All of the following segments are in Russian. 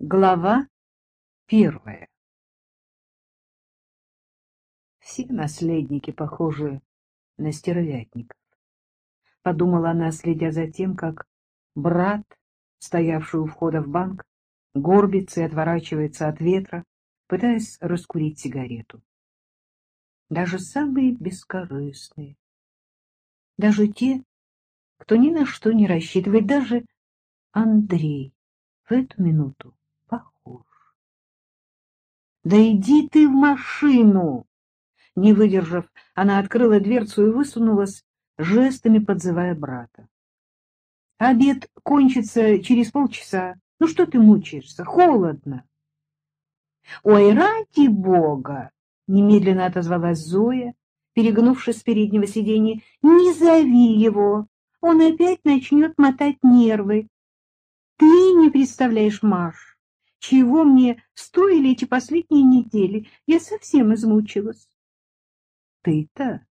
Глава первая Все наследники похожи на стервятников. Подумала она, следя за тем, как брат, стоявший у входа в банк, горбится и отворачивается от ветра, пытаясь раскурить сигарету. Даже самые бескорыстные, даже те, кто ни на что не рассчитывает, даже Андрей в эту минуту. Да иди ты в машину! Не выдержав, она открыла дверцу и высунулась, жестами подзывая брата. Обед кончится через полчаса. Ну что ты мучаешься? Холодно. Ой, ради бога! Немедленно отозвалась Зоя, перегнувшись с переднего сиденья. Не зови его, он опять начнет мотать нервы. Ты не представляешь, Маш, чего мне стоили эти последние недели. Я совсем измучилась. Ты-то?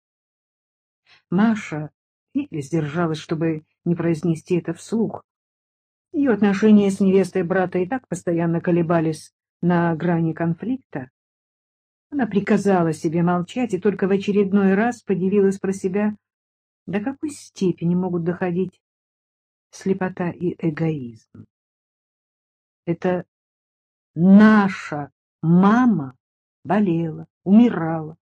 Маша еле сдержалась, чтобы не произнести это вслух. Ее отношения с невестой брата и так постоянно колебались на грани конфликта. Она приказала себе молчать и только в очередной раз подивилась про себя, до какой степени могут доходить слепота и эгоизм. Это наша мама болела, умирала.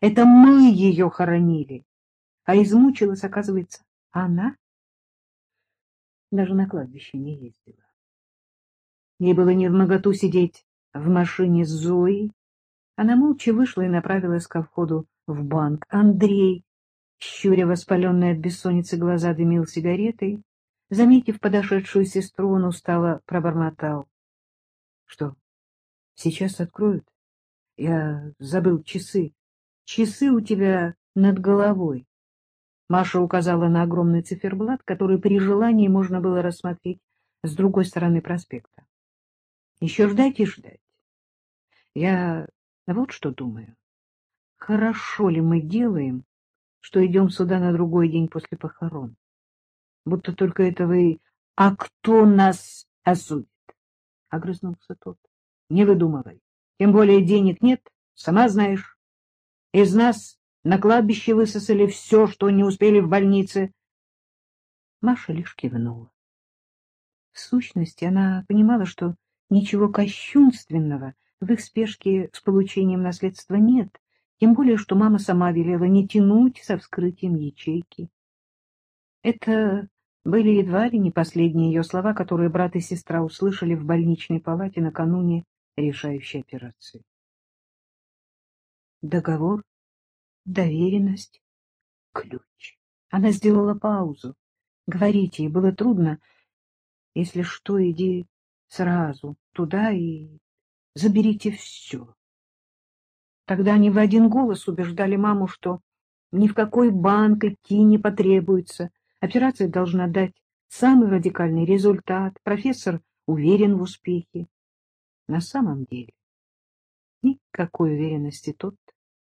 Это мы ее хоронили. А измучилась, оказывается, она. Даже на кладбище не ездила. Ей было не в моготу сидеть в машине с Зоей. Она молча вышла и направилась ко входу в банк. Андрей, щуря воспаленные от бессонницы глаза, дымил сигаретой. Заметив подошедшую сестру, он устало пробормотал. — Что, сейчас откроют? Я забыл часы. Часы у тебя над головой. Маша указала на огромный циферблат, который при желании можно было рассмотреть с другой стороны проспекта. Еще ждать и ждать. Я вот что думаю. Хорошо ли мы делаем, что идем сюда на другой день после похорон? будто только этого и... — А кто нас осудит? — огрызнулся тот. — Не выдумывай. Тем более денег нет, сама знаешь. Из нас на кладбище высосали все, что не успели в больнице. Маша лишь кивнула. В сущности, она понимала, что ничего кощунственного в их спешке с получением наследства нет, тем более, что мама сама велела не тянуть со вскрытием ячейки. Это были едва ли не последние ее слова, которые брат и сестра услышали в больничной палате накануне решающей операции. Договор, доверенность, ключ. Она сделала паузу. Говорить ей было трудно. Если что, иди сразу туда и заберите все. Тогда они в один голос убеждали маму, что ни в какой банк идти не потребуется, Операция должна дать самый радикальный результат. Профессор уверен в успехе. На самом деле никакой уверенности тот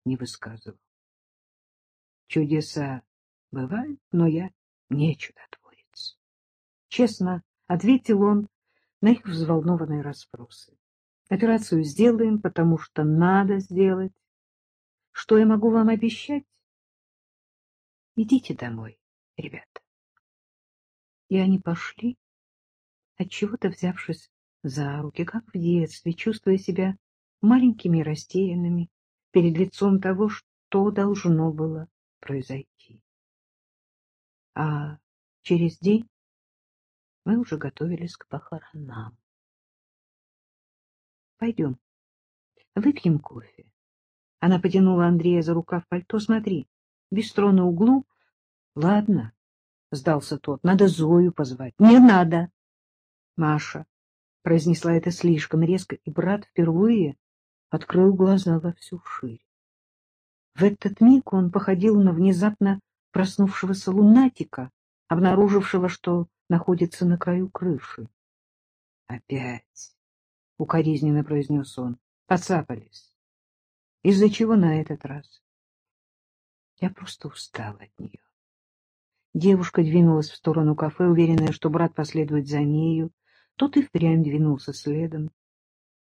не высказывал. Чудеса бывают, но я не чудотворец. Честно ответил он на их взволнованные расспросы. Операцию сделаем, потому что надо сделать. Что я могу вам обещать? Идите домой ребята. И они пошли, отчего-то взявшись за руки, как в детстве, чувствуя себя маленькими растерянными перед лицом того, что должно было произойти. А через день мы уже готовились к похоронам. Пойдем, выпьем кофе. Она потянула Андрея за рукав пальто. Смотри, бистро на углу — Ладно, — сдался тот, — надо Зою позвать. — Не надо. Маша произнесла это слишком резко, и брат впервые открыл глаза во всю ширь. В этот миг он походил на внезапно проснувшегося лунатика, обнаружившего, что находится на краю крыши. — Опять, — укоризненно произнес он, — подцапались. Из-за чего на этот раз? Я просто устал от нее. Девушка двинулась в сторону кафе, уверенная, что брат последует за нею. Тот и впрямь двинулся следом.